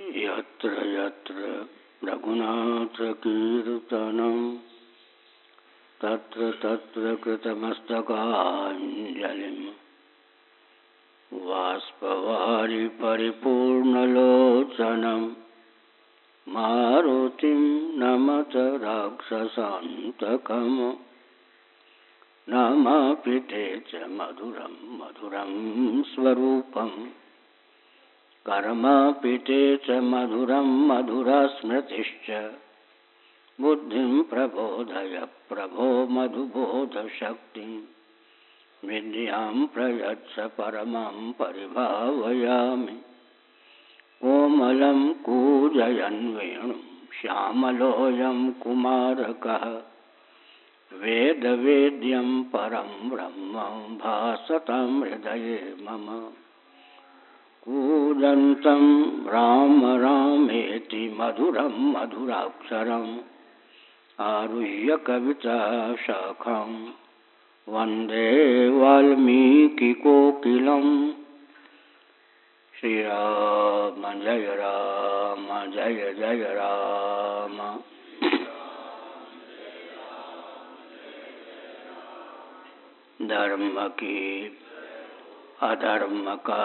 यत्र यत्र रघुनाथकीर्तनं तत्र तत्र कृतमस्तकाञ्जलिं वाष्पवारि परिपूर्णलोचनं मारुतिं नमत राक्षसान्तकम् नमपिते च मधुरं मधुरं स्वरूपम् कर्मपीठे च मधुरं मधुरस्मृतिश्च। बुद्धिं प्रबोधय, प्रभो मधुबोधशक्तिं। विद्यां प्रयच्छ, परमं परिभावयामि। कोमलं कूजयन् वेणुं श्यामलोऽयं कुमारकः। वेदवेद्यं परं ब्रह्म भासतां हृदये मम। कूदन्तं राम रामेति मधुरं मधुराक्षरम् आरुह्य कविता शाखां वंदे वाल्मीकिकोकिलम् श्रीराम, जय राम, जय जय राम। धर्म की अधर्म का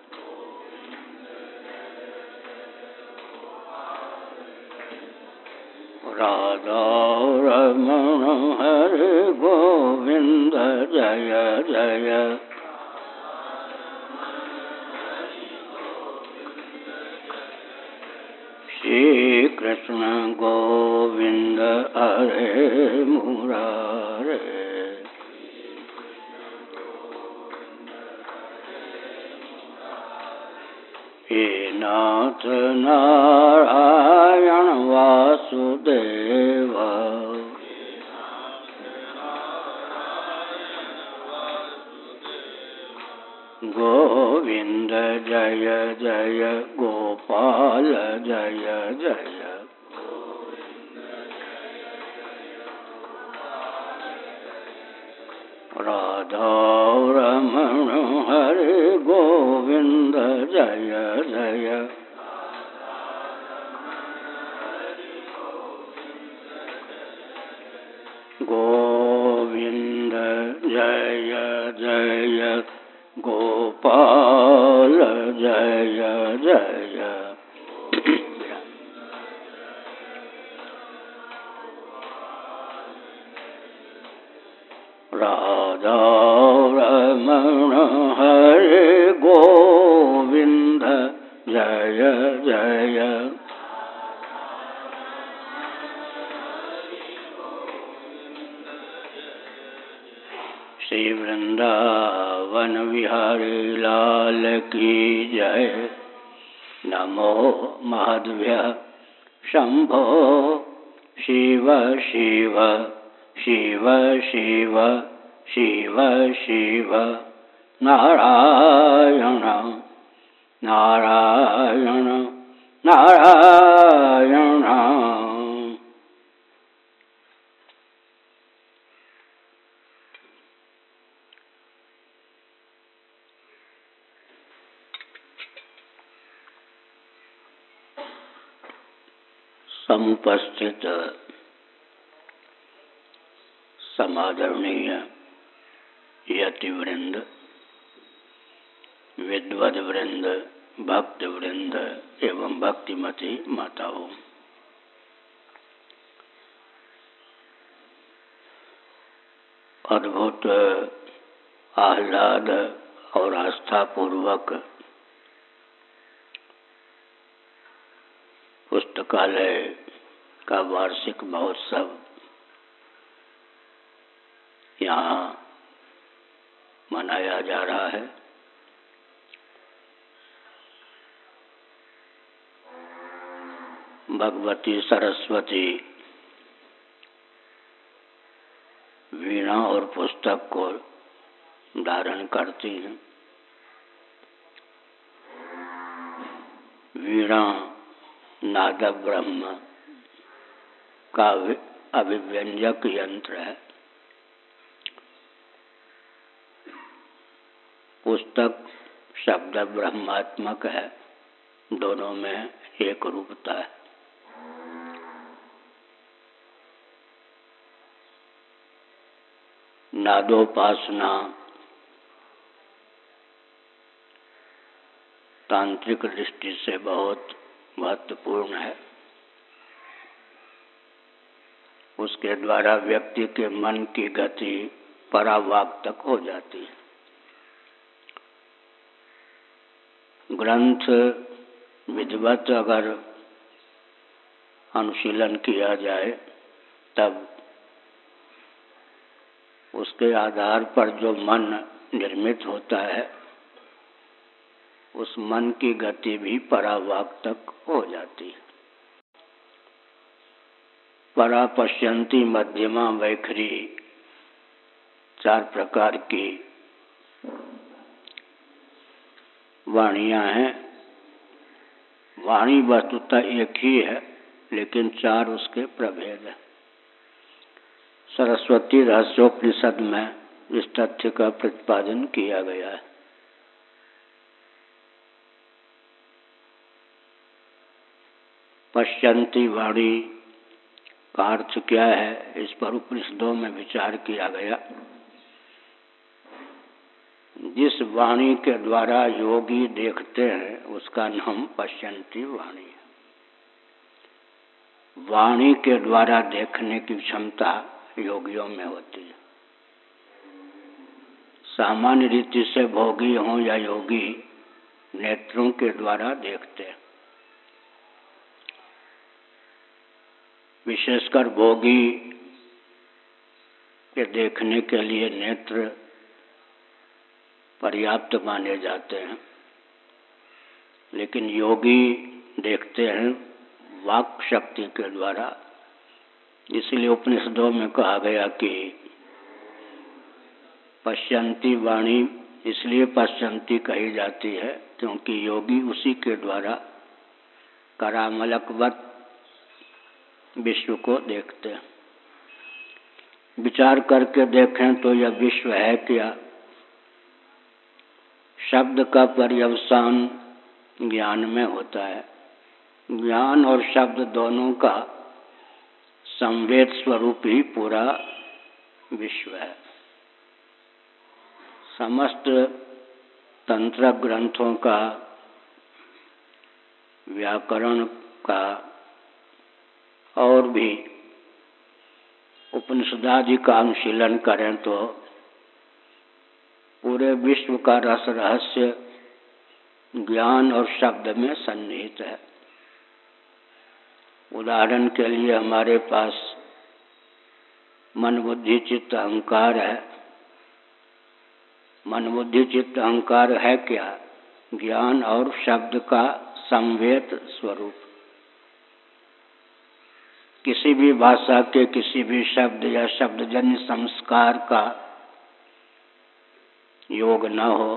राधा रमण हरे गोविंद जय जय। श्री कृष्ण गोविंद हरे मुरारे। हे नाथ नारायण वासुदेव। गोविंद जय जय गोपाल जय जय। राधा रमण हरे जय जय। समादरणीय यतिवृंद विद्वद वृंद भक्त वृंद एवं भक्तिमती माताओं अद्भुत आह्लाद और आस्था पूर्वक पुस्तकालय का वार्षिक महोत्सव यहाँ मनाया जा रहा है। भगवती, सरस्वती, वीणा और पुस्तक को धारण करती हैं। वीणा नाद ब्रह्म का अभिव्यंजक यंत्र है। पुस्तक शब्द ब्रह्मात्मक है। दोनों में एक रूपता है। नादोपासना तांत्रिक दृष्टि से बहुत महत्वपूर्ण है। उसके द्वारा व्यक्ति के मन की गति परावाक तक हो जाती है। ग्रंथ विधिवत अगर अनुशीलन किया जाए, तब उसके आधार पर जो मन निर्मित होता है, उस मन की गति भी परावाक तक हो जाती है। परा पश्यंती मध्यमा वैखरी चार प्रकार की वाणियाँ हैं। वाणी वस्तुतः एक ही है, लेकिन चार उसके प्रभेद है। सरस्वती रहस्योपनिषद में इस तथ्य का प्रतिपादन किया गया है। पश्यंती वाणी का अर्थ क्या है, इस पर उपनिषदों में विचार किया गया। जिस वाणी के द्वारा योगी देखते हैं, उसका नाम पश्यंती वाणी है। वाणी के द्वारा देखने की क्षमता योगियों में होती है। सामान्य रीति से भोगी हों या योगी नेत्रों के द्वारा देखते हैं। विशेषकर भोगी के देखने के लिए नेत्र पर्याप्त माने जाते हैं। लेकिन योगी देखते हैं वाक शक्ति के द्वारा। इसलिए उपनिषदों में कहा गया कि पश्यंती वाणी इसलिए पश्यंती कही जाती है क्योंकि योगी उसी के द्वारा करामलकवत विश्व को देखते हैं। विचार करके देखें तो यह विश्व है क्या? शब्द का पर्यवसान ज्ञान में होता है। ज्ञान और शब्द दोनों का संवेद स्वरूप ही पूरा विश्व है। समस्त तंत्र ग्रंथों का व्याकरण का और भी उपनिषदादि का अनुशीलन करें तो पूरे विश्व का रस रहस्य ज्ञान और शब्द में सन्निहित है। उदाहरण के लिए हमारे पास मन बुद्धि चित्त, अहंकार है। मन बुद्धि चित्त, अहंकार है क्या? ज्ञान और शब्द का संवेद स्वरूप। किसी भी भाषा के किसी भी शब्द या शब्दजन्य संस्कार का योग न हो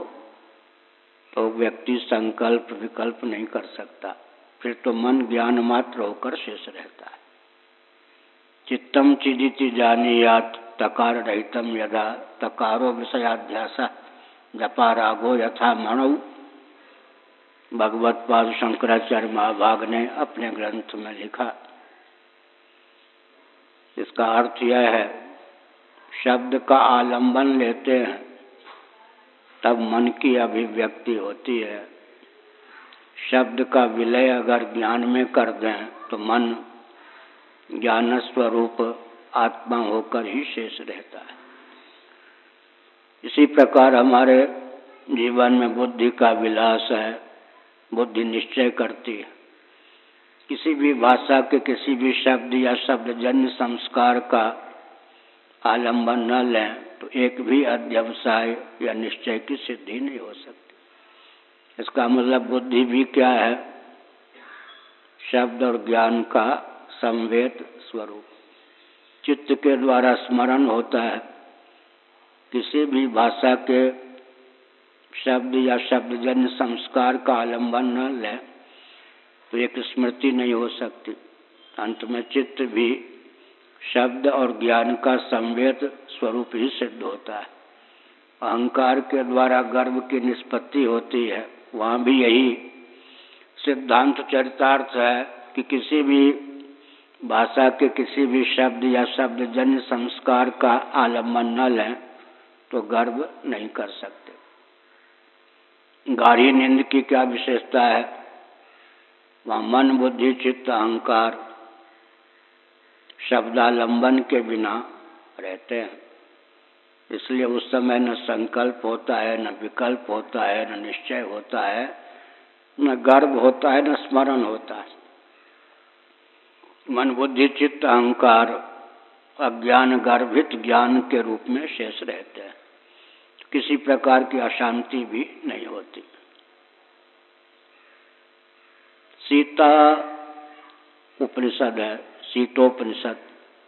तो व्यक्ति संकल्प विकल्प नहीं कर सकता। फिर तो मन ज्ञान मात्र होकर शेष रहता है। चित्तम चिदिति जानीयात तकार रहितम यदा तकारो विषयाध्यास जपा रागो यथा मणु भगवत पाद शंकराचार्य महाभाग ने अपने ग्रंथ में लिखा। इसका अर्थ यह है, शब्द का आलंबन लेते हैं। तब मन की अभिव्यक्ति होती है। शब्द का विलय अगर ज्ञान में कर दें तो मन ज्ञान स्वरूप आत्मा होकर ही शेष रहता है। इसी प्रकार हमारे जीवन में बुद्धि का विलास है, बुद्धि निश्चय करती है। किसी भी भाषा के किसी भी शब्द या शब्द जन्य संस्कार का आलंबन न लें तो एक भी अध्यवसाय या निश्चय की सिद्धि नहीं हो सकती। इसका मतलब बुद्धि भी क्या है? शब्द और ज्ञान का संवेद स्वरूप। चित्त के द्वारा स्मरण होता है। किसी भी भाषा के शब्द या शब्दजन्य संस्कार का आलंबन न ले तो एक स्मृति नहीं हो सकती। अंत में चित्त भी शब्द और ज्ञान का संवेद स्वरूप ही सिद्ध होता है। अहंकार के द्वारा गर्व की निष्पत्ति होती है, वहाँ भी यही सिद्धांत चरितार्थ है कि किसी भी भाषा के किसी भी शब्द या शब्द जन्य संस्कार का आलंबन न लें तो गर्व नहीं कर सकते। गाढ़ी नींद की क्या विशेषता है? वहाँ मन, बुद्धि, चित्त, अहंकार शब्दालंबन के बिना रहते हैं। इसलिए उस समय न संकल्प होता है, न विकल्प होता है, न निश्चय होता है, न गर्भ होता है, न स्मरण होता है। मन बुद्धि चित्त अहंकार अज्ञान गर्भित ज्ञान के रूप में शेष रहते हैं। किसी प्रकार की अशांति भी नहीं होती। सीता उपनिषद है। सीतोपनिषद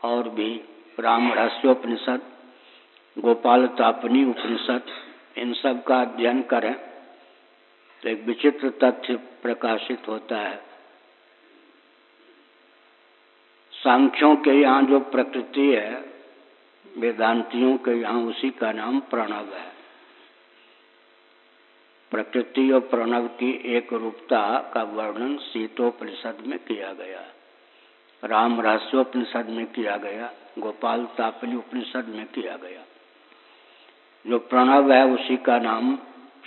और भी राम रहस्योपनिषद गोपाल तापनी उपनिषद, इन सब का अध्ययन करें तो एक विचित्र तथ्य प्रकाशित होता है। सांख्यों के यहाँ जो प्रकृति है, वेदांतियों के यहाँ उसी का नाम प्रणव है। प्रकृति और प्रणव की एक रूपता का वर्णन सीतोपनिषद में किया गया राम रहस्योपनिषद में किया गया, गोपाल तापनी उपनिषद में किया गया। जो प्रणव है, उसी का नाम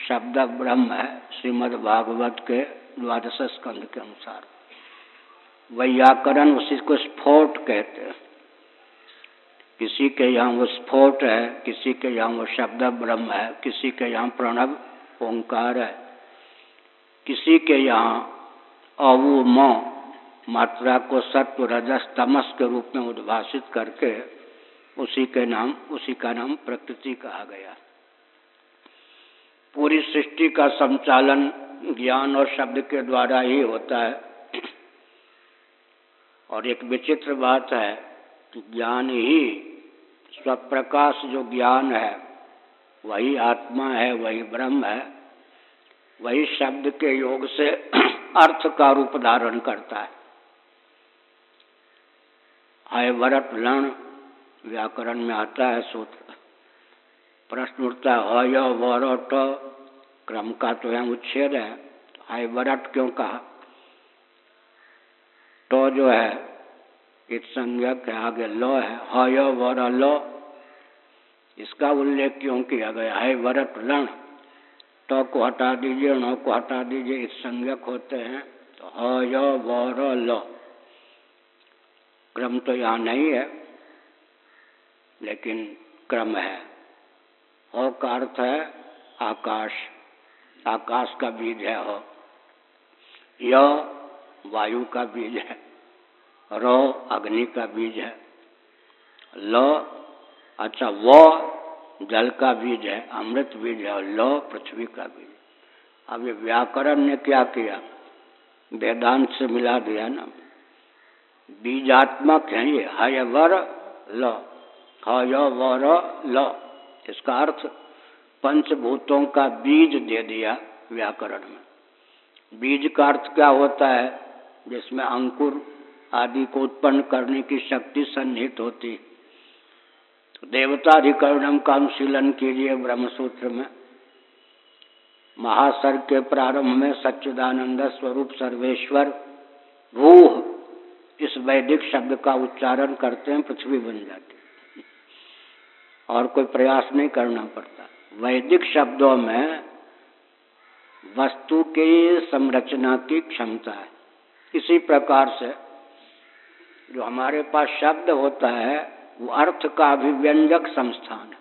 शब्द ब्रह्म है, श्रीमद् भागवत के द्वादश स्कंद के अनुसार। व्याकरण उसी को स्फोट कहते हैं। किसी के यहाँ वो स्फोट है, किसी के यहाँ वो शब्द ब्रह्म है, किसी के यहाँ प्रणव ओंकार है, किसी के यहाँ अवु म मात्रा को सत्व रजस तमस के रूप में उद्भाषित करके उसी के नाम, उसी का नाम प्रकृति कहा गया। पूरी सृष्टि का संचालन ज्ञान और शब्द के द्वारा ही होता है। और एक विचित्र बात है कि ज्ञान ही स्वप्रकाश जो ज्ञान है, वही आत्मा है, वही ब्रह्म है, वही शब्द के योग से अर्थ का रूप धारण करता है। आय वरत लण व्याकरण में आता है सूत्र। प्रश्न उठता है, ह वरट क्रम का तो यहाँ उच्छेद है। आय वरट क्यों कहा? तो जो है इत संज्ञक है, आगे ल है। हय वर लो। इसका उल्लेख क्यों किया गया? है वरत लण। तो को हटा दीजिए, नो को हटा दीजिए, इस संज्ञक होते हैं। तो हय वर लो। क्रम तो यहाँ नहीं है, लेकिन क्रम है। हो का अर्थ है, आकाश। आकाश का बीज है हो। य, वायु का बीज है। रो, अग्नि का बीज है। ल अच्छा वो जल का बीज है, अमृत बीज है लो, पृथ्वी का बीज अब ये व्याकरण ने क्या किया? वेदांत से मिला दिया ना। बीजात्मक है ये। हय वर ल। हय वर ल। इसका अर्थ पंचभूतों का बीज दे दिया व्याकरण में। बीज का अर्थ क्या होता है? जिसमें अंकुर आदि को उत्पन्न करने की शक्ति सन्निहित होती। तो देवताधिकरणम का अनुशीलन कीजिए ब्रह्मसूत्र में। महासर्ग के प्रारंभ में सच्चिदानंद स्वरूप सर्वेश्वर रूह इस वैदिक शब्द का उच्चारण करते हैं, पृथ्वी बन जाती और कोई प्रयास नहीं करना पड़ता। वैदिक शब्दों में वस्तु की संरचना की क्षमता है। इसी प्रकार से जो हमारे पास शब्द होता है, वो अर्थ का अभिव्यंजक संस्थान है।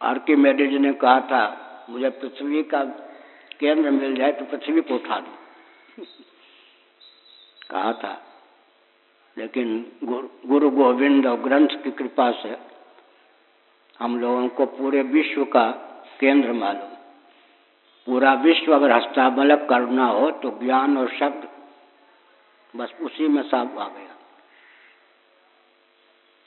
आर्किमेडिज ने कहा था, मुझे पृथ्वी का केंद्र मिल जाए तो पृथ्वी को उठा दो। कहा था। लेकिन गुरु गोविंद और ग्रंथ की कृपा से हम लोगों को पूरे विश्व का केंद्र मालूम। पूरा विश्व अगर हस्तामलक करना हो तो ज्ञान और शब्द बस उसी में सब आ गया।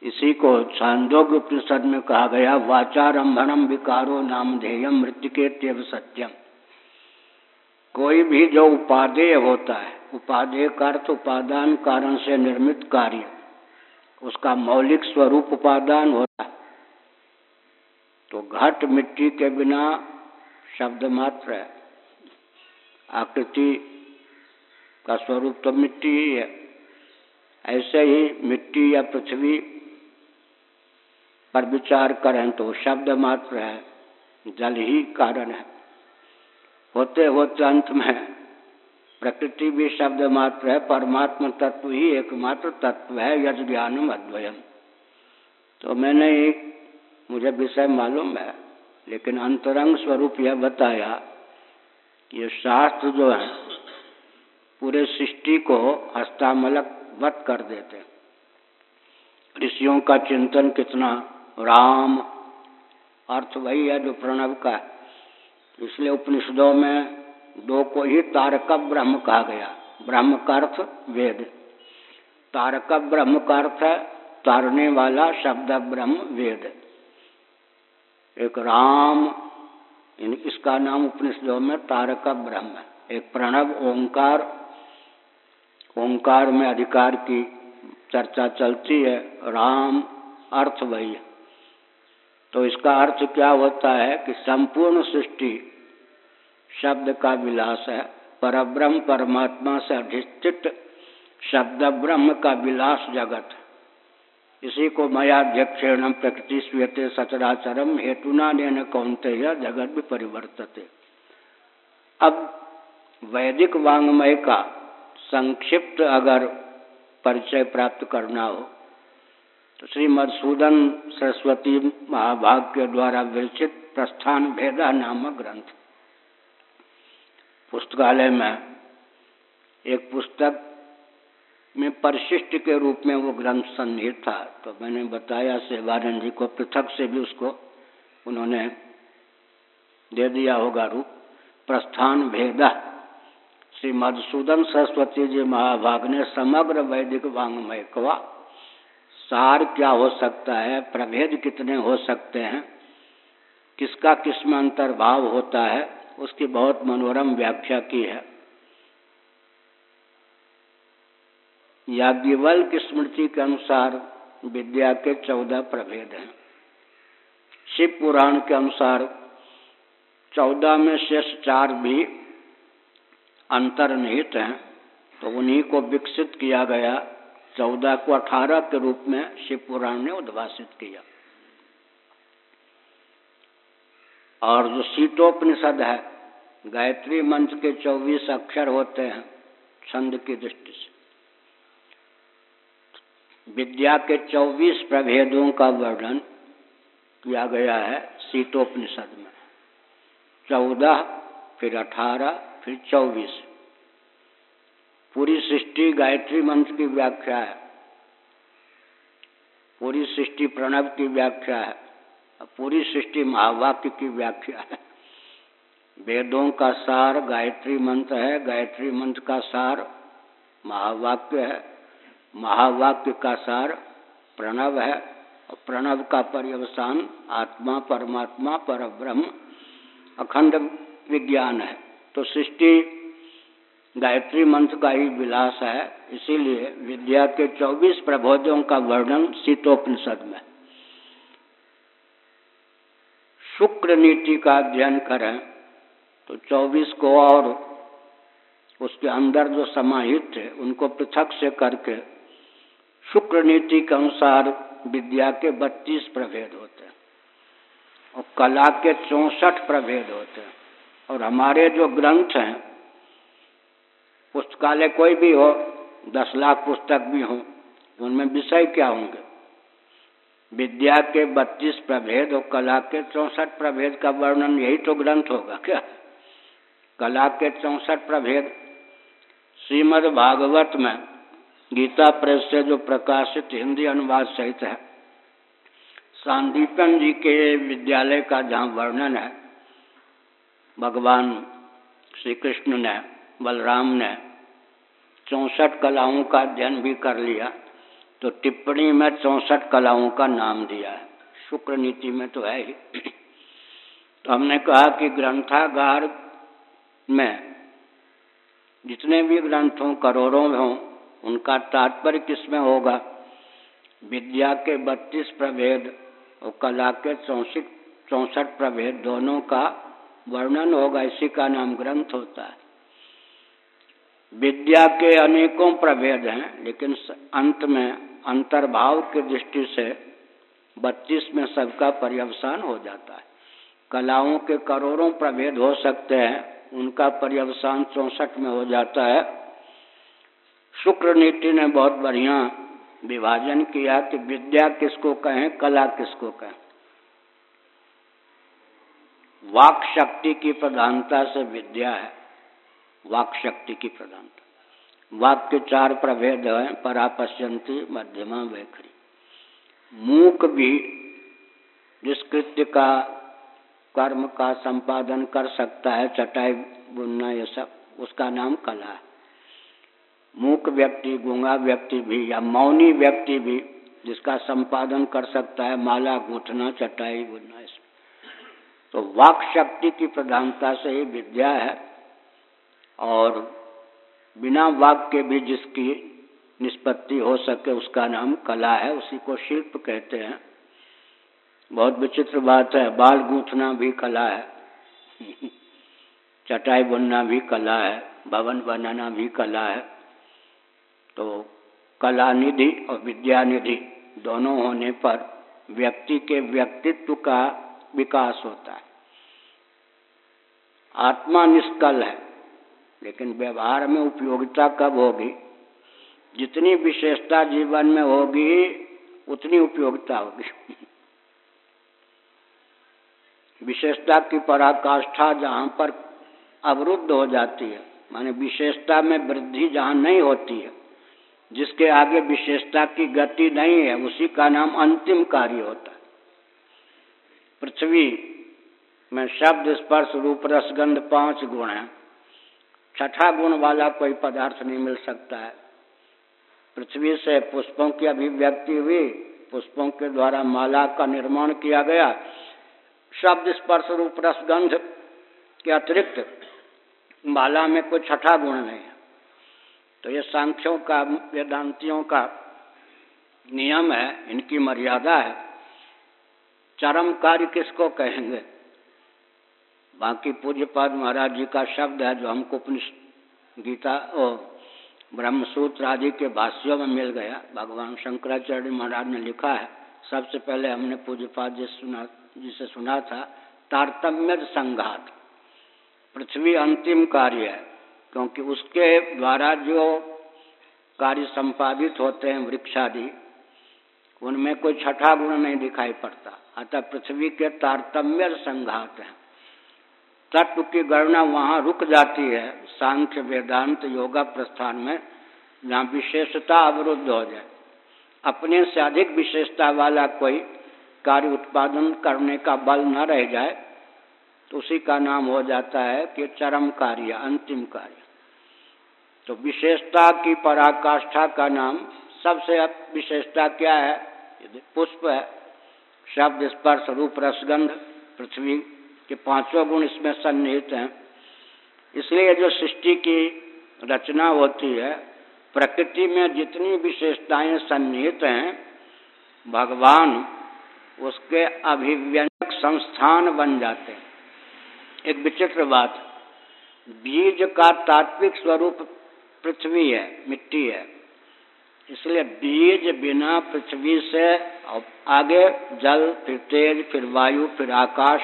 इसी को छांदोग्य उपनिषद में कहा गया वाचारंभणम विकारो नामधेयम मृत्यु के सत्यम कोई भी जो उपादेय होता है उपादेय का अर्थ उपादान कारण से निर्मित कार्य। उसका मौलिक स्वरूप उपादान होता तो घट मिट्टी के बिना शब्द मात्र है। आकृति का स्वरूप तो मिट्टी ही है। ऐसे ही मिट्टी या पृथ्वी पर विचार करें तो शब्द मात्र है, जल ही कारण है। होते होते अंत में प्रकृति भी शब्द मात्र है, परमात्मा तत्व ही एकमात्र तत्व है यज ज्ञानम अद्वयम। तो मैंने एक, मुझे विषय मालूम है, लेकिन अंतरंग स्वरूप यह बताया कि ये शास्त्र जो है, पूरे सृष्टि को हस्तामलक वत कर देते ऋषियों का चिंतन कितना राम, अर्थ वही है जो प्रणव का है। इसलिए उपनिषदों में दो को ही तारक ब्रह्म कहा गया। ब्रह्म का अर्थ वेद। तारक ब्रह्म का अर्थ है तारने वाला शब्द ब्रह्म वेद। एक राम इसका नाम उपनिषदों में तारक ब्रह्म। है एक प्रणव, ओंकार। ओंकार में अधिकार की चर्चा चलती है। राम, अर्थ वही। तो इसका अर्थ क्या होता है कि संपूर्ण सृष्टि शब्द का विलास है। परब्रह्म परमात्मा से अधिष्ठित शब्द ब्रह्म का विलास जगत इसी को मयाध्यक्षेण प्रकृति स्वीयते सचराचरम हेतुना न कौनते जगत भी परिवर्तते अब वैदिक वांग्मय का संक्षिप्त अगर परिचय प्राप्त करना हो तो श्री मधुसूदन सरस्वती महाभाग के द्वारा विरचित प्रस्थान भेदा नामक ग्रंथ। पुस्तकालय में एक पुस्तक में परिशिष्ट के रूप में वो ग्रंथ सन्निहित था। तो मैंने बताया सेवानंद जी को, पृथक से भी उसको उन्होंने दे दिया होगा रूप। प्रस्थान भेदा। श्री मधुसूदन सरस्वती जी महाभाग ने समग्र वैदिक वांग्मय कवा सार क्या हो सकता है? प्रभेद कितने हो सकते हैं? किसका किसमें अंतर्भाव होता है? उसकी बहुत मनोरम व्याख्या की है। याज्ञवल की स्मृति के अनुसार विद्या के चौदह प्रभेद हैं। शिव पुराण के अनुसार चौदह में शेष चार भी अंतर्निहित हैं तो उन्हीं को विकसित किया गया। चौदह को अठारह के रूप में शिव पुराण ने उद्भाषित किया। और जो शीतोपनिषद है, गायत्री मंत्र के चौबीस अक्षर होते हैं छंद की दृष्टि से। विद्या के चौबीस प्रभेदों का वर्णन किया गया है शीतोपनिषद में। चौदह, फिर अठारह, फिर चौबीस। पूरी सृष्टि गायत्री मंत्र की व्याख्या है। पूरी सृष्टि प्रणव की व्याख्या है। पूरी सृष्टि महावाक्य की व्याख्या है। वेदों का सार गायत्री मंत्र है, गायत्री मंत्र का सार महावाक्य है। महावाक्य का सार प्रणव है, और प्रणव का पर्यवसान आत्मा, परमात्मा पर ब्रह्म अखंड विज्ञान है। तो सृष्टि गायत्री मंत्र का ही विलास है। इसीलिए विद्या के 24 प्रबोधों का वर्णन शीतोपनिषद में। शुक्र नीति का अध्ययन करें तो 24 को और उसके अंदर जो समाहित थे उनको पृथक से करके शुक्र नीति के अनुसार विद्या के 32 प्रभेद होते हैं, और कला के चौसठ प्रभेद होते हैं। और हमारे जो ग्रंथ हैं, पुस्तकालय कोई भी हो, दस लाख पुस्तक भी हो, उनमें विषय क्या होंगे? विद्या के बत्तीस प्रभेद और कला के चौसठ प्रभेद का वर्णन, यही तो ग्रंथ होगा क्या? कला के चौसठ प्रभेद। श्रीमद् भागवत में गीता प्रेस से जो प्रकाशित हिंदी अनुवाद सहित है, सांदीपन जी के विद्यालय का जहाँ वर्णन है, भगवान श्री कृष्ण ने, बलराम ने चौंसठ कलाओं का अध्ययन भी कर लिया। तो टिप्पणी में चौसठ कलाओं का नाम दिया है। शुक्र नीति में तो है ही। तो हमने कहा कि ग्रंथागार में जितने भी ग्रंथ, करोड़ों में हों, उनका तात्पर्य किसमें होगा? विद्या के बत्तीस प्रभेद और कला के चौसठ चौसठ प्रभेद दोनों का वर्णन होगा। इसी का नाम ग्रंथ होता है। विद्या के अनेकों प्रभेद हैं, लेकिन अंत में अंतर्भाव की दृष्टि से बत्तीस में सबका पर्यवसान हो जाता है। कलाओं के करोड़ों प्रभेद हो सकते हैं, उनका पर्यवसान चौसठ में हो जाता है। शुक्र नीति ने बहुत बढ़िया विभाजन किया कि विद्या किसको कहें, कला किसको कहें। वाक शक्ति की प्रधानता से विद्या है, वाक शक्ति की प्रधानता। वाक के चार प्रभेद हैं परापश्यंती मध्यमा वैखरी मूक भी जिस कृत्य का कर्म का संपादन कर सकता है, चटाई, बुनना, ये सब, उसका नाम कला है। मूक व्यक्ति, गूँगा व्यक्ति भी, या मौनी व्यक्ति भी जिसका संपादन कर सकता है, माला गूंथना, चटाई, बुनना इसमें तो वाक शक्ति की प्रधानता से ही विद्या है, और बिना वाक के भी जिसकी निष्पत्ति हो सके उसका नाम कला है, उसी को शिल्प कहते हैं। बहुत विचित्र बात है, बाल गूंथना भी कला है, चटाई बुनना भी कला है, भवन बनाना भी कला है। तो कला निधि और विद्या निधि दोनों होने पर व्यक्ति के व्यक्तित्व का विकास होता है। आत्मा निष्कल है लेकिन व्यवहार में उपयोगिता कब होगी? जितनी विशेषता जीवन में होगी, उतनी उपयोगिता होगी। विशेषता की पराकाष्ठा जहाँ पर अवरुद्ध हो जाती है, माने विशेषता में वृद्धि जहाँ नहीं होती है, जिसके आगे विशेषता की गति नहीं है, उसी का नाम अंतिम कार्य होता है। पृथ्वी में शब्द स्पर्श रूप रसगंध पाँच गुण हैं। छठा गुण वाला कोई पदार्थ नहीं मिल सकता है। पृथ्वी से पुष्पों की अभिव्यक्ति हुई, पुष्पों के द्वारा माला का निर्माण किया गया। शब्द स्पर्श रूप रसगंध के अतिरिक्त माला में कोई छठा गुण नहीं है। तो ये सांख्यों का, वेदांतियों का नियम है, इनकी मर्यादा है। चरम कार्य किसको कहेंगे? बाकी पूज्य पाद महाराज जी का शब्द है जो हमको उपनिषद गीता और ब्रह्मसूत्र आदि के भाष्यों में मिल गया। भगवान शंकराचार्य महाराज ने लिखा है। सबसे पहले हमने पूज्यपाद जी सुना जिसे सुना था तारतम्य संघात। पृथ्वी अंतिम कार्य है, क्योंकि उसके द्वारा जो कार्य संपादित होते हैं वृक्षादि, उनमें कोई छठा गुण नहीं दिखाई पड़ता। अतः पृथ्वी के तारतम्य संघात हैं। तत्व की गणना वहाँ रुक जाती है, सांख्य वेदांत योगा प्रस्थान में, जहाँ विशेषता अवरुद्ध हो जाए। अपने से अधिक विशेषता वाला कोई कार्य उत्पादन करने का बल न रह जाए तो उसी का नाम हो जाता है कि चरम कार्य, अंतिम कार्य। तो विशेषता की पराकाष्ठा का नाम, सबसे विशेषता क्या है? पुष्प है, शब्द स्पर्श रूप रसगंध, पृथ्वी के पाँचों गुण इसमें सन्निहित हैं। इसलिए जो सृष्टि की रचना होती है, प्रकृति में जितनी विशेषताएँ सन्निहित हैं, भगवान उसके अभिव्यंजक संस्थान बन जाते हैं। एक विचित्र बात, बीज का तात्विक स्वरूप पृथ्वी है, मिट्टी है। इसलिए बीज बिना पृथ्वी से आगे जल, फिर तेज, फिर वायु, फिर आकाश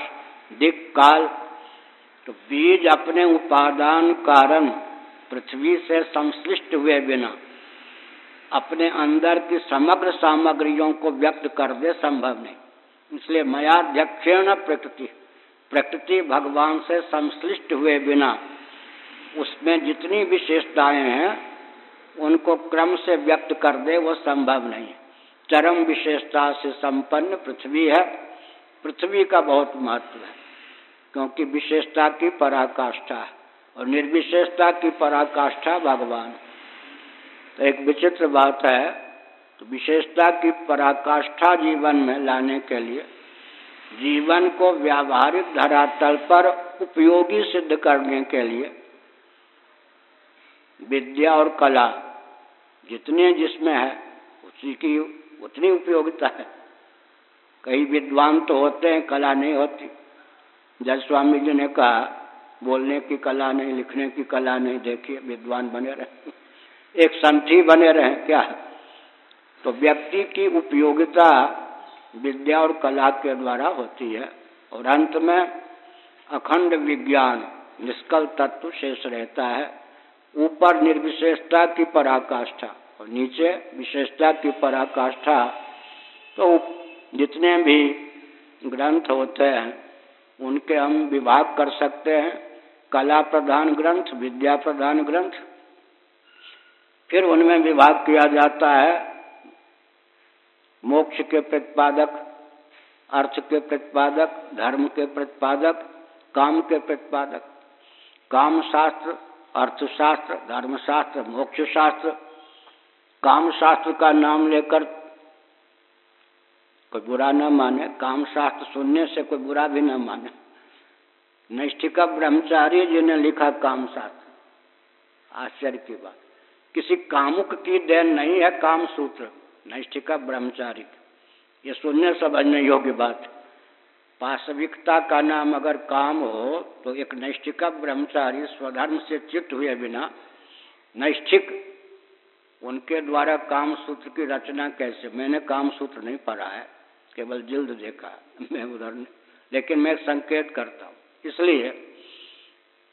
दिक काल। तो बीज अपने उपादान कारण पृथ्वी से संश्लिष्ट हुए बिना अपने अंदर की समग्र सामग्रियों को व्यक्त कर दे संभव नहीं। इसलिए मयाध्यक्षेण प्रकृति प्रकृति भगवान से संश्लिष्ट हुए बिना उसमें जितनी विशेषताएँ हैं, उनको क्रम से व्यक्त कर दे वो संभव नहीं। चरम विशेषता से संपन्न पृथ्वी है। पृथ्वी का बहुत महत्व है, क्योंकि विशेषता की पराकाष्ठा और निर्विशेषता की पराकाष्ठा भगवान तो एक विचित्र बात है तो विशेषता की पराकाष्ठा जीवन में लाने के लिए जीवन को व्यावहारिक धरातल पर उपयोगी सिद्ध करने के लिए विद्या और कला जितने जिसमें है, उसी की उतनी उपयोगिता है। कई विद्वान तो होते हैं, कला नहीं होती। जज स्वामी जी ने कहा, बोलने की कला नहीं, लिखने की कला नहीं, देखिए, विद्वान बने रहे। एक संथी बने रहे, क्या? तो व्यक्ति की उपयोगिता विद्या और कला के द्वारा होती है, और अंत में अखंड विज्ञान, निष्कल तत्व शेष रहता है। ऊपर निर्विशेषता की पराकाष्ठा, और नीचे विशेषता की पराकाष्ठा तो जितने भी ग्रंथ होते हैं, उनके हम विभाग कर सकते हैं। कला प्रधान ग्रंथ, विद्या प्रधान ग्रंथ। फिर उनमें विभाग किया जाता है। मोक्ष के प्रतिपादक, अर्थ के प्रतिपादक, धर्म के प्रतिपादक, काम के प्रतिपादक। काम शास्त्र अर्थशास्त्र, धर्मशास्त्र मोक्ष शास्त्र काम शास्त्र का नाम लेकर कोई बुरा न माने, काम शास्त्र सुनने से कोई बुरा भी न माने। नैष्ठिका ब्रह्मचारी जी ने लिखा काम शास्त्र। आश्चर्य की बात। किसी कामुक की देन नहीं है काम सूत्र, नैष्ठिका ब्रह्मचारी। ये सुनने समझने योग्य बात। पाशविकता का नाम अगर काम हो तो एक नैष्ठिका ब्रह्मचारी स्वधर्म से चित्त हुए बिना नैष्ठिक, उनके द्वारा काम सूत्र की रचना कैसे? मैंने काम सूत्र नहीं पढ़ा है। केवल जिल्द देखा मैं उधर लेकिन मैं संकेत करता हूँ। इसलिए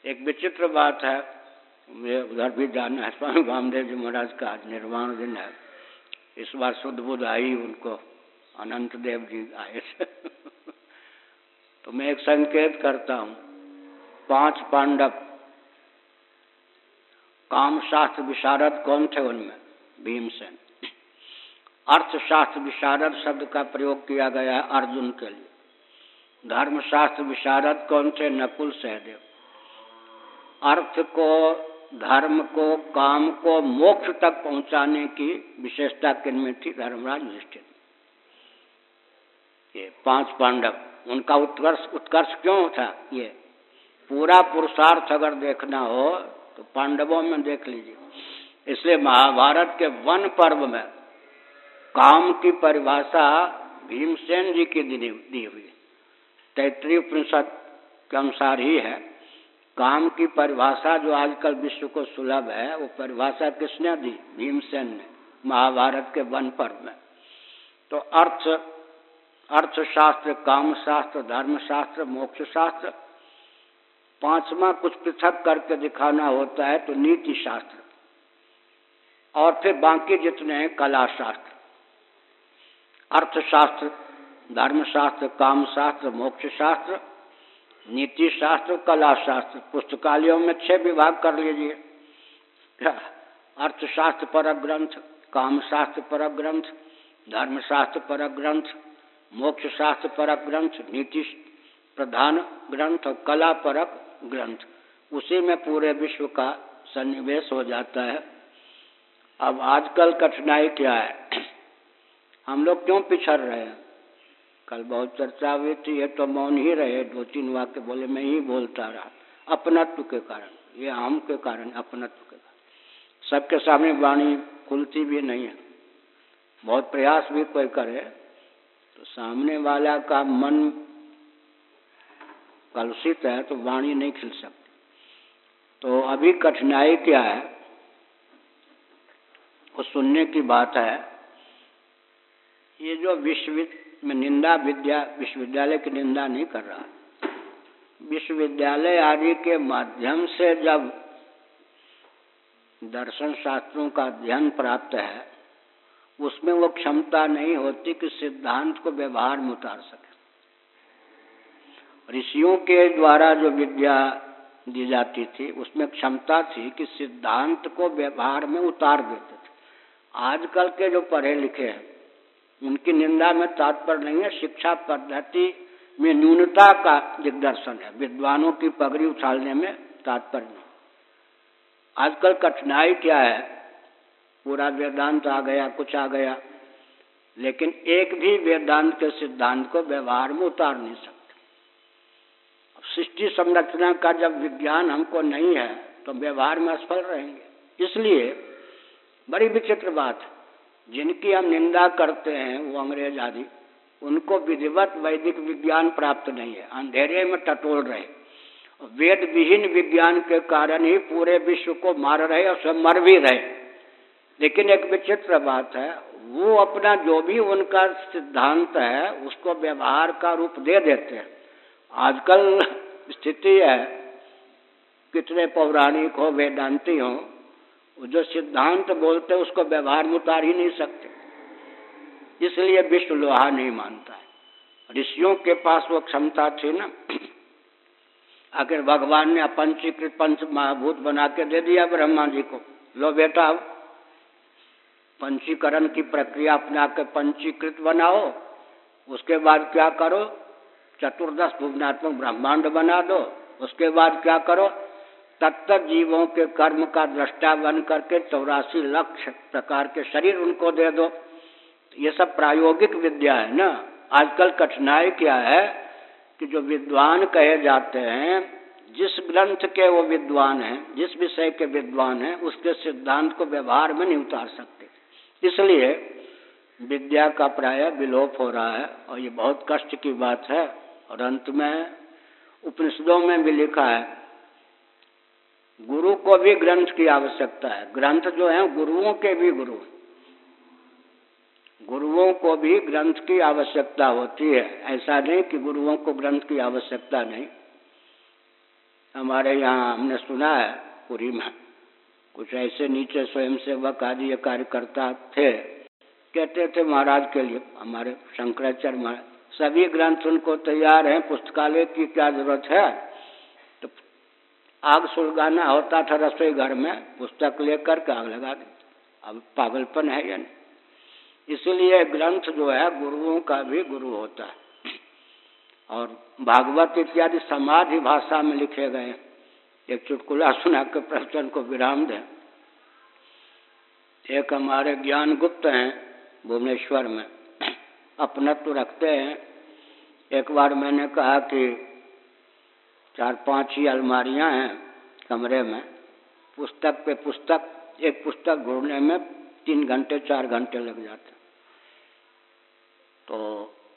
एक विचित्र बात है, मुझे उधर भी जाना है। स्वामी वामदेव जी महाराज का आज निर्वाण दिन है। इस बार शुद्ध बुद्ध आई, उनको अनंत देव जी आए। तो मैं एक संकेत करता हूँ। पाँच पांडव। काम शास्त्र विशारद कौन थे उनमें? भीमसेन। अर्थशास्त्र विशारद शब्द का प्रयोग किया गया है अर्जुन के लिए। धर्मशास्त्र विशारद कौन थे? नकुल सहदेव। अर्थ को, धर्म को, काम को, मोक्ष तक पहुँचाने की विशेषता किनमें थी? धर्मराज युधिष्ठिर। ये पाँच पांडव, उनका उत्कर्ष उत्कर्ष क्यों था? ये पूरा पुरुषार्थ अगर देखना हो तो पांडवों में देख लीजिए। इसलिए महाभारत के वन पर्व में काम की परिभाषा भीमसेन जी की दी हुई तैतृय उपनिषद के अनुसार ही है। काम की परिभाषा जो आजकल विश्व को सुलभ है, वो परिभाषा किसने दी? भीमसेन ने, महाभारत के वन पर्व में। तो अर्थ, अर्थशास्त्र काम शास्त्र धर्मशास्त्र मोक्ष शास्त्र पांचवा कुछ पृथक करके दिखाना होता है तो नीति शास्त्र और फिर बाकी जितने हैं कला शास्त्र अर्थशास्त्र, धर्मशास्त्र काम शास्त्र मोक्ष शास्त्र नीति शास्त्र कला शास्त्र पुस्तकालयों में छह विभाग कर लीजिए। अर्थशास्त्र पर ग्रंथ काम शास्त्र पर ग्रंथ धर्मशास्त्र पर ग्रंथ मोक्ष शास्त्र परक ग्रंथ नीति प्रधान ग्रंथ और कला परक ग्रंथ। उसी में पूरे विश्व का सन्निवेश हो जाता है। अब आजकल कठिनाई क्या है? हम लोग क्यों पिछड़ रहे हैं? कल बहुत चर्चा हुई थी, ये तो मौन ही रहे दो तीन वाक्य बोले, मैं ही बोलता रहा। अपनत्व के कारण, ये हम के कारण अपनत्व के कारण। सबके सामने वाणी खुलती भी नहीं है। बहुत प्रयास भी कोई करे तो सामने वाला का मन कलुषित है तो वाणी नहीं खिल सकती। तो अभी कठिनाई क्या है, वो सुनने की बात है। ये जो विश्व में निंदा विद्या, विश्वविद्यालय की निंदा नहीं कर रहा। विश्वविद्यालय आदि के माध्यम से जब दर्शन शास्त्रों का अध्ययन प्राप्त है, उसमें वो क्षमता नहीं होती कि सिद्धांत को व्यवहार में उतार सके। ऋषियों के द्वारा जो विद्या दी जाती थी, उसमें क्षमता थी कि सिद्धांत को व्यवहार में उतार देते थे। आजकल के जो पढ़े लिखे हैं उनकी निंदा में तात्पर्य नहीं है, शिक्षा पद्धति में न्यूनता का दिग्दर्शन है। विद्वानों की पगड़ी उछालने में तात्पर्य नहीं। आजकल कठिनाई क्या है? पूरा वेदांत आ गया, कुछ आ गया, लेकिन एक भी वेदांत के सिद्धांत को व्यवहार में उतार नहीं सकते। सृष्टि संरचना का जब विज्ञान हमको नहीं है तो व्यवहार में असफल रहेंगे। इसलिए बड़ी विचित्र बात जिनकी हम निंदा करते हैं, वो अंग्रेज़ आदि, उनको विधिवत वैदिक विज्ञान प्राप्त नहीं है, अंधेरे में टटोल रहे। वेद विहीन विज्ञान के कारण ही पूरे विश्व को मार रहे और स्वयं मर भी रहे। लेकिन एक विचित्र बात है, वो अपना जो भी उनका सिद्धांत है, उसको व्यवहार का रूप दे देते हैं। आजकल स्थिति है, कितने पौराणिक हो, वेदांती हो जो सिद्धांत बोलते उसको व्यवहार में उतार ही नहीं सकते। इसलिए विश्व लोहा नहीं मानता है। ऋषियों के पास वो क्षमता थी ना। आखिर भगवान ने अपंचीकृत पंच महाभूत बना के दे दिया ब्रह्मा जी को, लो बेटा पंचीकरण की प्रक्रिया अपना के पंचीकृत बनाओ, उसके बाद क्या करो? चतुर्दश भुवनात्मक ब्रह्मांड बना दो, उसके बाद क्या करो? तत्त जीवों के कर्म का दृष्टा बन करके चौरासी लक्ष प्रकार के शरीर उनको दे दो। ये सब प्रायोगिक विद्या है ना? आजकल कठिनाई क्या है कि जो विद्वान कहे जाते हैं, जिस ग्रंथ के वो विद्वान हैं, जिस विषय के विद्वान हैं, उसके सिद्धांत को व्यवहार में नहीं उतार सकते। इसलिए विद्या का प्राय विलोप हो रहा है और ये बहुत कष्ट की बात है। और अंत में उपनिषदों में भी लिखा है गुरु को भी ग्रंथ की आवश्यकता है। ग्रंथ जो है, गुरुओं के भी गुरु। गुरुओं को भी ग्रंथ की आवश्यकता होती है। ऐसा नहीं कि गुरुओं को ग्रंथ की आवश्यकता नहीं। हमारे यहाँ हमने सुना है, पूरी में कुछ ऐसे नीचे स्वयं सेवक आदि कार्यकर्ता थे। कहते थे महाराज के लिए, हमारे शंकराचार्य महाराज, सभी ग्रंथ उनको तैयार हैं, पुस्तकालय की क्या ज़रूरत है? आग सुलगाना होता था रसोई घर में, पुस्तक लेकर के आग लगा दी। अब पागलपन है या नहीं? इसलिए ग्रंथ जो है, गुरुओं का भी गुरु होता है। और भागवत इत्यादि समाधि भाषा में लिखे गए एक चुटकुला सुना के प्रवचन को विराम दें। एक हमारे ज्ञान गुप्त हैं भुवनेश्वर में। अपनत्व रखते हैं। एक बार मैंने कहा कि चार पाँच ही अलमारियाँ हैं कमरे में। पुस्तक पे पुस्तक, एक पुस्तक ढूँढने में तीन घंटे, चार घंटे लग जाते तो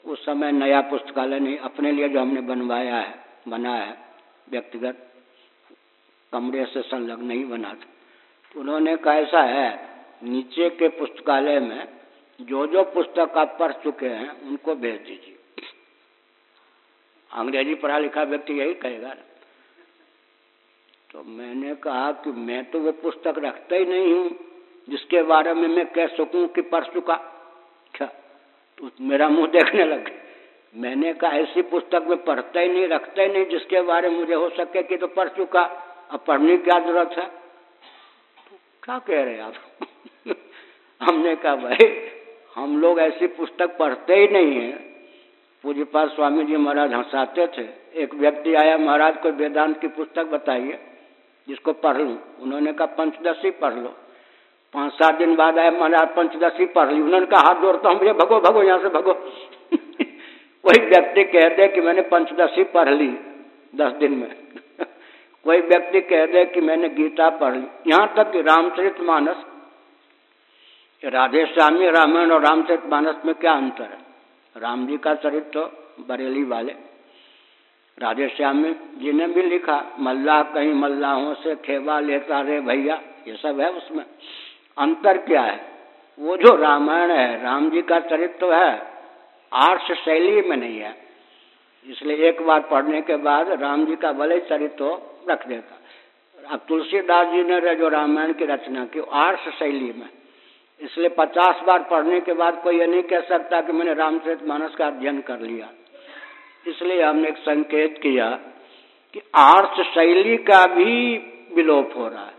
उस समय नया पुस्तकालय नहीं, अपने लिए जो हमने बनवाया है, बनाया है, व्यक्तिगत कमरे से संलग्न नहीं बना था। तो उन्होंने कहा, ऐसा है, नीचे के पुस्तकालय में जो जो पुस्तक आप पढ़ चुके हैं, उनको भेज दीजिए। अंग्रेज़ी पढ़ा लिखा व्यक्ति यही कहेगा। तो मैंने कहा कि मैं तो वो पुस्तक रखता ही नहीं हूँ, जिसके बारे में मैं कह सकूँ कि पढ़ चुका क्या तो मेरा मुँह देखने लगे मैंने कहा, ऐसी पुस्तक में पढ़ता ही नहीं, रखता ही नहीं, जिसके बारे में मुझे हो सके कि तो पढ़ चुका अब पढ़ने की क्या ज़रूरत है? तो क्या कह रहे आप? हमने कहा, भाई, हम लोग ऐसी पुस्तक पढ़ते ही नहीं है। पूज्यपाल स्वामी जी महाराज हंसाते थे। एक व्यक्ति आया, महाराज को वेदांत की पुस्तक बताइए, जिसको पढ़ लूँ? उन्होंने कहा, पंचदशी पढ़ लो। पाँच सात दिन बाद आया, महाराज, पंचदशी पढ़ ली। उन्होंने कहा, हाथ जोड़ता हूँ मुझे भगो भगो, यहाँ से भगो। कोई व्यक्ति कह दे कि मैंने पंचदशी पढ़ ली दस दिन में। कोई व्यक्ति कह दे कि मैंने गीता पढ़ ली। यहाँ तक कि रामचरित मानस राधे श्यामी रामायण और रामचरित मानस में क्या अंतर है? राम जी का चरित्र तो बरेली वाले। राधे श्याम जी ने भी लिखा मल्लाह कहीं मल्लाहों से खेवा लेता रे भैया। ये सब है उसमें। अंतर क्या है? वो जो रामायण है, राम जी का चरित्र तो है, आर्ष शैली में नहीं है। इसलिए एक बार पढ़ने के बाद राम जी का भले चरित्र रख देता। अब तुलसीदास जी ने जो रामायण की रचना की, आर्ष शैली में। इसलिए पचास बार पढ़ने के बाद कोई ये नहीं कह सकता कि मैंने रामचरित मानस का अध्ययन कर लिया। इसलिए हमने एक संकेत किया कि आर्थ शैली का भी विलोप हो रहा है।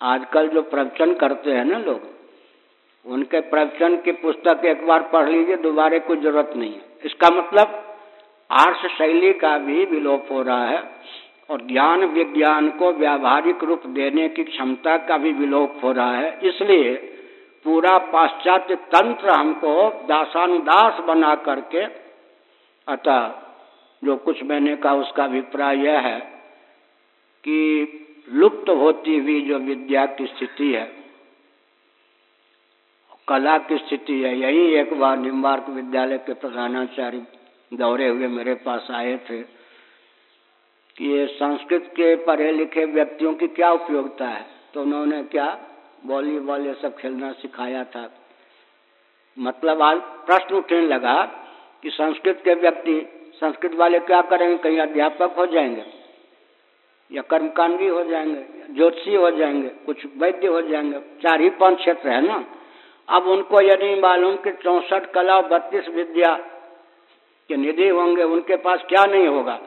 आजकल जो प्रवचन करते हैं ना लोग, उनके प्रवचन की पुस्तक एक बार पढ़ लीजिए, दोबारा कोई ज़रूरत नहीं है। इसका मतलब आर्ष शैली का भी विलोप हो रहा है और ज्ञान विज्ञान को व्यावहारिक रूप देने की क्षमता का भी विलोप हो रहा है। इसलिए पूरा पाश्चात्य तंत्र हमको दासानुदास बना करके, अतः जो कुछ मैंने कहा उसका अभिप्राय यह है कि लुप्त होती हुई जो विद्या की स्थिति है, कला की स्थिति है, यही एक बार निम्बार्क विद्यालय के प्रधानाचार्य दौरे हुए मेरे पास आए थे कि ये संस्कृत के पढ़े लिखे व्यक्तियों की क्या उपयोगिता है? तो उन्होंने क्या वॉलीबॉल ये सब खेलना सिखाया था। मतलब आज प्रश्न उठने लगा कि संस्कृत के व्यक्ति, संस्कृत वाले क्या करेंगे? कहीं अध्यापक हो जाएँगे, या कर्मकांडी हो जाएँगे ज्योतिषी हो जाएँगे, कुछ वैद्य हो जाएँगे, चार ही पाँच क्षेत्र है ना? अब उनको यदि मालूम कि चौसठ कला और बत्तीस विद्या के निधि होंगे, उनके पास क्या नहीं होगा?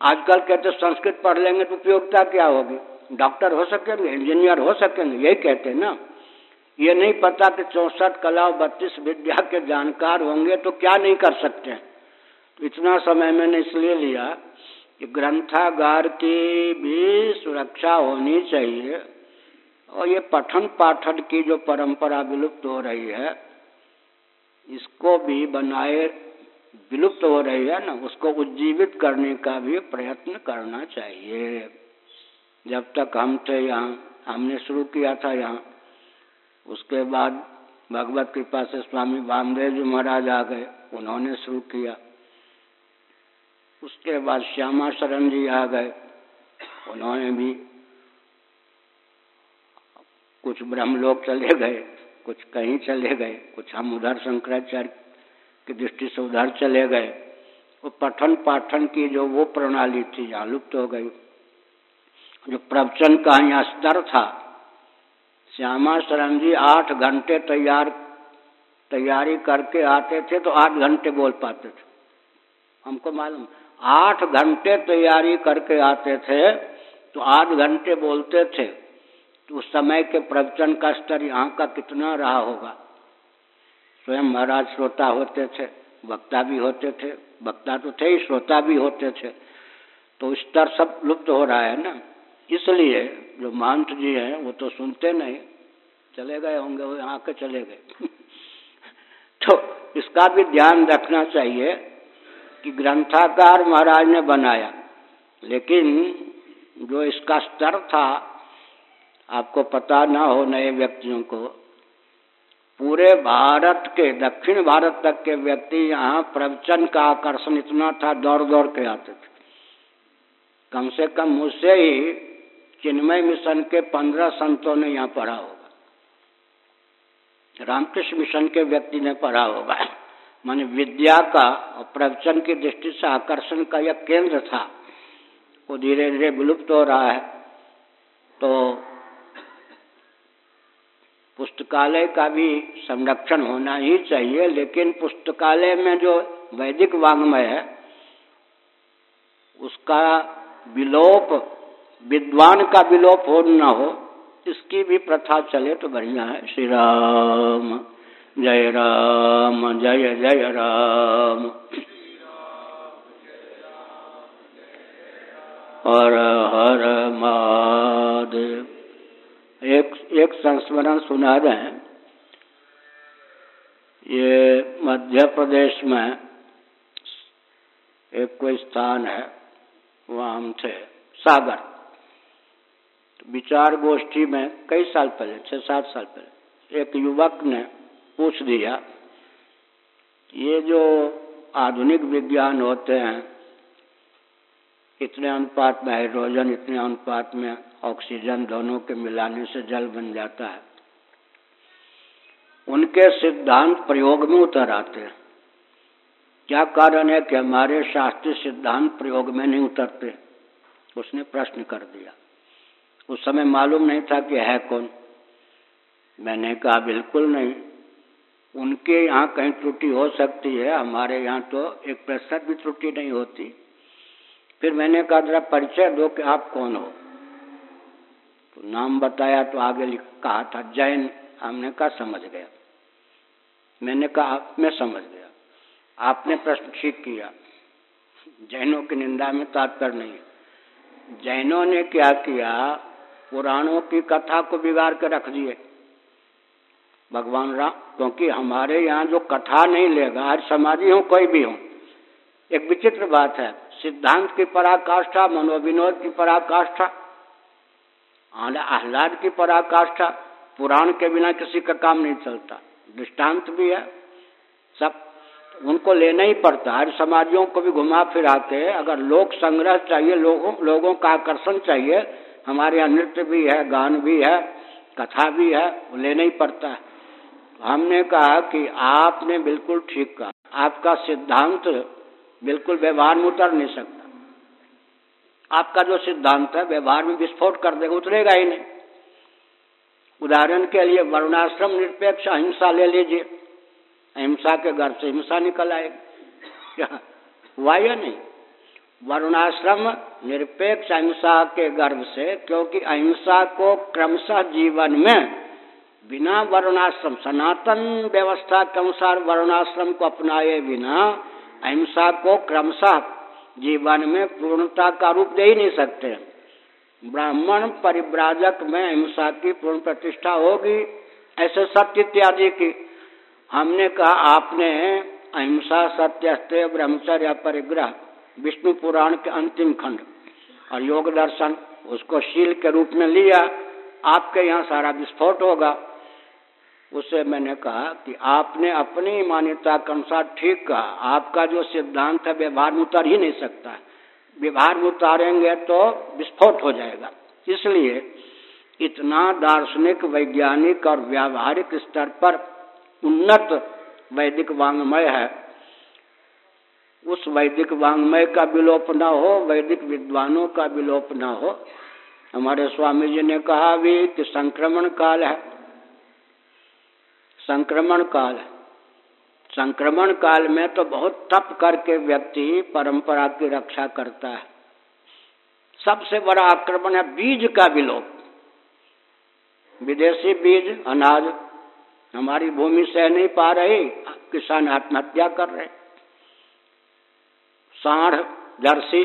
आजकल कहते संस्कृत पढ़ लेंगे तो उपयोगिता क्या होगी? डॉक्टर हो सकेंगे इंजीनियर हो सकेंगे यही कहते हैं ना। ये नहीं पता कि चौंसठ कला और बत्तीस विद्या के जानकार होंगे तो क्या नहीं कर सकते। इतना समय मैंने इसलिए लिया कि ग्रंथागार की भी सुरक्षा होनी चाहिए और ये पठन पाठन की जो परंपरा विलुप्त हो रही है, इसको भी बनाए, विलुप्त हो रही है ना, उसको उज्जीवित करने का भी प्रयत्न करना चाहिए। जब तक हम थे यहाँ, हमने शुरू किया था यहाँ। उसके बाद भगवत कृपा से स्वामी बामदेव जी महाराज आ गए, उन्होंने शुरू किया। उसके बाद श्यामा शरण जी आ गए, उन्होंने भी कुछ ब्रह्मलोक चले गए, कुछ कहीं चले गए, कुछ हम उधर शंकराचार्य की दृष्टि से उधर चले गए। वो पठन पाठन की जो वो प्रणाली थी, यहाँ लुप्त हो गई। जो प्रवचन का यहाँ स्तर था। श्यामा शरण जी आठ घंटे तैयार, तैयारी करके आते थे तो आठ घंटे बोल पाते थे। हमको मालूम, आठ घंटे तैयारी करके आते थे तो आठ घंटे बोलते थे। तो उस समय के प्रवचन का स्तर यहाँ का कितना रहा होगा? स्वयं महाराज श्रोता होते थे, वक्ता भी होते थे, वक्ता तो थे ही, श्रोता भी होते थे। तो स्तर सब लुप्त हो रहा है ना? इसलिए जो महंत जी हैं, वो तो सुनते नहीं। चले गए होंगे, वो यहाँ के चले गए। तो इसका भी ध्यान रखना चाहिए कि ग्रंथाकार महाराज ने बनाया। लेकिन जो इसका स्तर था, आपको पता ना हो नए व्यक्तियों को, पूरे भारत के, दक्षिण भारत तक के व्यक्ति यहाँ प्रवचन का आकर्षण इतना था दौड़ दौड़ के आते थे। कम से कम मुझसे ही चिन्मय मिशन के पंद्रह संतों ने यहाँ पढ़ा होगा। रामकृष्ण मिशन के व्यक्ति ने पढ़ा होगा। माने विद्या का और प्रवचन की दृष्टि से आकर्षण का यह केंद्र था। वो धीरे धीरे विलुप्त हो रहा है। तो पुस्तकालय का भी संरक्षण होना ही चाहिए, लेकिन पुस्तकालय में जो वैदिक वांग्मय है, उसका विलोप विद्वान का विलोप हो न हो इसकी भी प्रथा चले तो बढ़िया है। श्री राम, जय राम, जय जय राम। हर हर महादेव एक एक संस्मरण सुना रहे हैं। ये मध्य प्रदेश में एक कोई स्थान है, वहाँ हम थे, सागर। विचार गोष्ठी में कई साल पहले छः सात साल पहले, एक युवक ने पूछ दिया, ये जो आधुनिक विज्ञान होते हैं, इतने अनुपात में हाइड्रोजन, इतने अनुपात में ऑक्सीजन दोनों के मिलाने से जल बन जाता है। उनके सिद्धांत प्रयोग में उतर आते हैं। क्या कारण है कि हमारे शास्त्रीय सिद्धांत प्रयोग में नहीं उतरते? उसने प्रश्न कर दिया। उस समय मालूम नहीं था कि है कौन। मैंने कहा, बिल्कुल नहीं। उनके यहाँ कहीं त्रुटि हो सकती है, हमारे यहाँ तो एक प्रतिशत भी त्रुटि नहीं होती। फिर मैंने कहा, जरा परिचय दो कि आप कौन हो। तो नाम बताया तो आगे कहा था, जैन। हमने कहा, समझ गया। मैंने कहा आप मैं समझ गया। आपने प्रश्न ठीक किया। जैनों की निंदा में तात्पर्य नहीं जैनों ने क्या किया पुराणों की कथा को बिगाड़ के रख दिए। भगवान राम क्योंकि हमारे यहाँ जो कथा नहीं लेगा, आज समाजी हो, कोई भी हो, एक विचित्र बात है। सिद्धांत की पराकाष्ठा, मनोविनोद की पराकाष्ठा आह्लाद की पराकाष्ठा, पुराण के बिना किसी का काम नहीं चलता। दृष्टांत भी है, सब उनको लेना ही पड़ता। है समाजियों को भी घुमा फिरा के अगर लोक संग्रह चाहिए, लोगों लोगों का आकर्षण चाहिए हमारे यहाँ नृत्य भी है, गान भी है, कथा भी है, वो लेना ही पड़ता है। हमने कहा कि आपने बिल्कुल ठीक कहा। आपका सिद्धांत बिल्कुल व्यवहार में उतर नहीं सकता। आपका जो सिद्धांत है, व्यवहार में विस्फोट कर देगा, उतरेगा ही नहीं। उदाहरण के लिए वर्णाश्रम निरपेक्ष अहिंसा ले लीजिए। अहिंसा के घर से हिंसा निकल आएगी। हुआ या नहीं? वर्णाश्रम निरपेक्ष अहिंसा के गर्भ से, क्योंकि अहिंसा को क्रमशः जीवन में बिना वर्णाश्रम, सनातन व्यवस्था के अनुसार वर्णाश्रम को अपनाए बिना अहिंसा को क्रमशः जीवन में पूर्णता का रूप दे ही नहीं सकते। ब्राह्मण परिव्राजक में अहिंसा की पूर्ण प्रतिष्ठा होगी, ऐसे सत्य इत्यादि की हमने कहा, आपने अहिंसा, सत्य ब्रह्मचर्य, परिग्रह विष्णु पुराण के अंतिम खंड और योग दर्शन, उसको शील के रूप में लिया। आपके यहाँ सारा विस्फोट होगा। उससे मैंने कहा कि आपने अपनी मान्यता के अनुसार ठीक कहा। आपका जो सिद्धांत है, व्यवहार में उतर ही नहीं सकता। व्यवहार में उतारेंगे तो विस्फोट हो जाएगा। इसलिए इतना दार्शनिक, वैज्ञानिक और व्यावहारिक स्तर पर उन्नत वैदिक वांग्मय है। उस वैदिक वांग्मय का विलोप न हो, वैदिक विद्वानों का विलोप न हो। हमारे स्वामी जी ने कहा भी कि संक्रमण काल है। संक्रमण काल है। संक्रमण काल में तो बहुत तप करके व्यक्ति परंपरा की रक्षा करता है। सबसे बड़ा आक्रमण है बीज का विलोप। विदेशी बीज, अनाज। हमारी भूमि सह नहीं पा रहे, किसान आत्महत्या कर रहे साढ़ जर्सी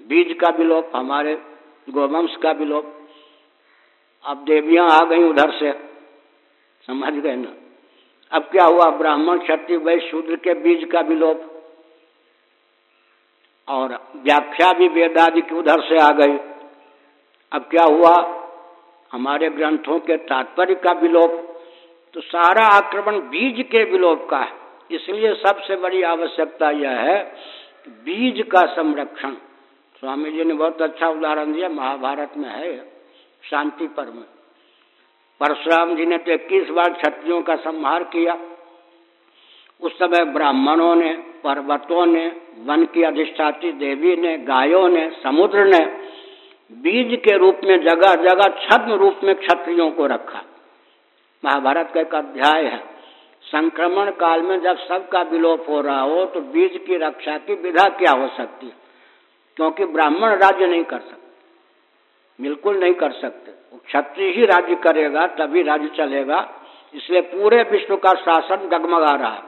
बीज का विलोप हमारे गोवंश का विलोप अब देवियाँ आ गई उधर से, समझ गए ना? अब क्या हुआ? ब्राह्मण, क्षत्रिय, वैश्य, शूद्र के बीज का विलोप और व्याख्या भी वेदादि की उधर से आ गई। अब क्या हुआ? हमारे ग्रंथों के तात्पर्य का विलोप तो सारा आक्रमण बीज के विलोप का है। इसलिए सबसे बड़ी आवश्यकता यह है बीज का संरक्षण। स्वामी जी ने बहुत अच्छा उदाहरण दिया, महाभारत में है शांति पर्व में। परशुराम जी ने तो इक्कीस बार क्षत्रियों का संहार किया। उस समय ब्राह्मणों ने, पर्वतों ने, वन की अधिष्ठाती देवी ने, गायों ने, समुद्र ने बीज के रूप में जगह जगह छद्म रूप में क्षत्रियों को रखा। महाभारत का एक अध्याय है। संक्रमण काल में जब सबका विलोप हो रहा हो तो बीज की रक्षा की विधा क्या हो सकती है? क्योंकि ब्राह्मण राज्य नहीं कर सकते। बिल्कुल नहीं कर सकते। क्षत्रिय ही राज्य करेगा, तभी राज्य चलेगा। इसलिए पूरे विश्व का शासन डगमगा रहा है।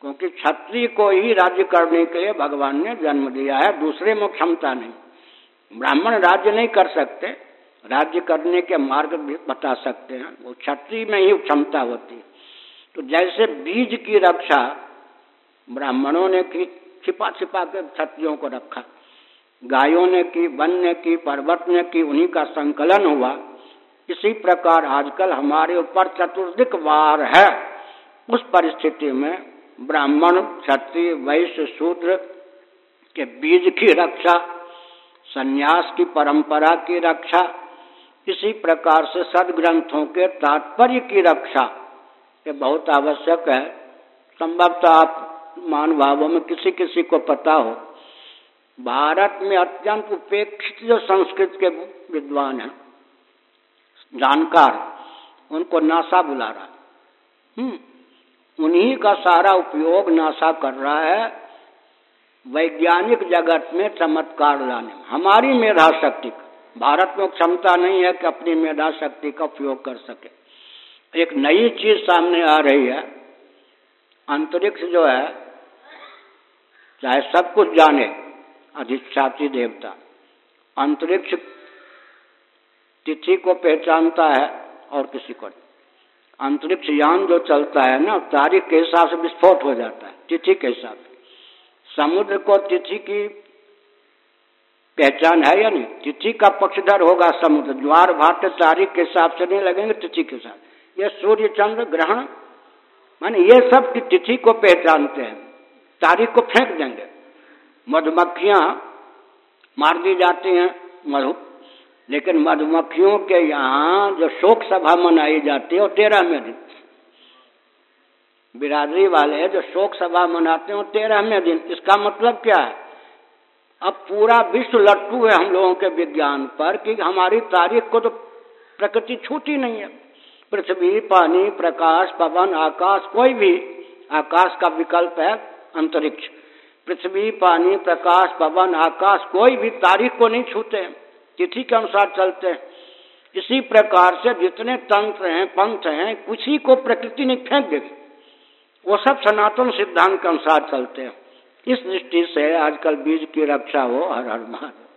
क्योंकि क्षत्रिय को ही राज्य करने के लिए भगवान ने जन्म दिया है, दूसरे में क्षमता नहीं। ब्राह्मण राज्य नहीं कर सकते। राज्य करने के मार्ग भी बता सकते हैं। वो क्षत्रिय में ही क्षमता होती है। तो जैसे बीज की रक्षा, ब्राह्मणों ने की छिपा छिपा के क्षत्रियों को रखा। गायों ने की, वन ने की, पर्वत ने की, उन्हीं का संकलन हुआ। इसी प्रकार आजकल हमारे ऊपर चतुर्दिक वार है। उस परिस्थिति में ब्राह्मण, क्षत्रिय, वैश्य, शूद्र के बीज की रक्षा, संन्यास की परंपरा की रक्षा, इसी प्रकार से सदग्रंथों के तात्पर्य की रक्षा। ये बहुत आवश्यक है। संभवतः आप मान भावों में किसी किसी को पता हो। भारत में अत्यंत उपेक्षित जो संस्कृत के विद्वान हैं, जानकार, उनको नासा बुला रहा हम्म उन्हीं का सारा उपयोग नासा कर रहा है। वैज्ञानिक जगत में चमत्कार लाने हमारी मेधा शक्ति भारत में क्षमता नहीं है कि अपनी मेधा शक्ति का उपयोग कर सके। एक नई चीज़ सामने आ रही है। अंतरिक्ष जो है, चाहे सब कुछ जाने अधिष्ठाती देवता। अंतरिक्ष तिथि को पहचानता है और किसी को अंतरिक्ष यान जो चलता है ना, तारीख के हिसाब से विस्फोट हो जाता है, तिथि के हिसाब से। समुद्र को तिथि की पहचान है या नहीं? तिथि का पक्षधर होगा समुद्र। ज्वार भाट तारीख के हिसाब से नहीं लगेंगे, तिथि के साथ ये सूर्य चंद्र ग्रहण, माने ये सब की तिथि को पहचानते हैं। तारीख को फेंक देंगे। मधुमक्खियाँ मार दी जाती हैं, मधु लेकिन मधुमक्खियों के यहाँ जो शोक सभा मनाई जाती है, वो तेरहवें दिन। बिरादरी वाले जो शोक सभा मनाते हैं, वो तेरहवें दिन। इसका मतलब क्या है? अब पूरा विश्व लट्टू है हम लोगों के विज्ञान पर कि हमारी तारीख को तो प्रकृति छूटी नहीं है। पृथ्वी, पानी, प्रकाश, पवन, आकाश, कोई भी आकाश का विकल्प है अंतरिक्ष। पृथ्वी, पानी, प्रकाश, पवन, आकाश, कोई भी तारीख को नहीं छूते हैं, तिथि के अनुसार चलते हैं। इसी प्रकार से जितने तंत्र हैं, पंथ हैं, उसी को प्रकृति ने फेंक देगी वो सब सनातन सिद्धांत के अनुसार चलते हैं। इस दृष्टि से आजकल बीज की रक्षा हो, हर हर महादेव।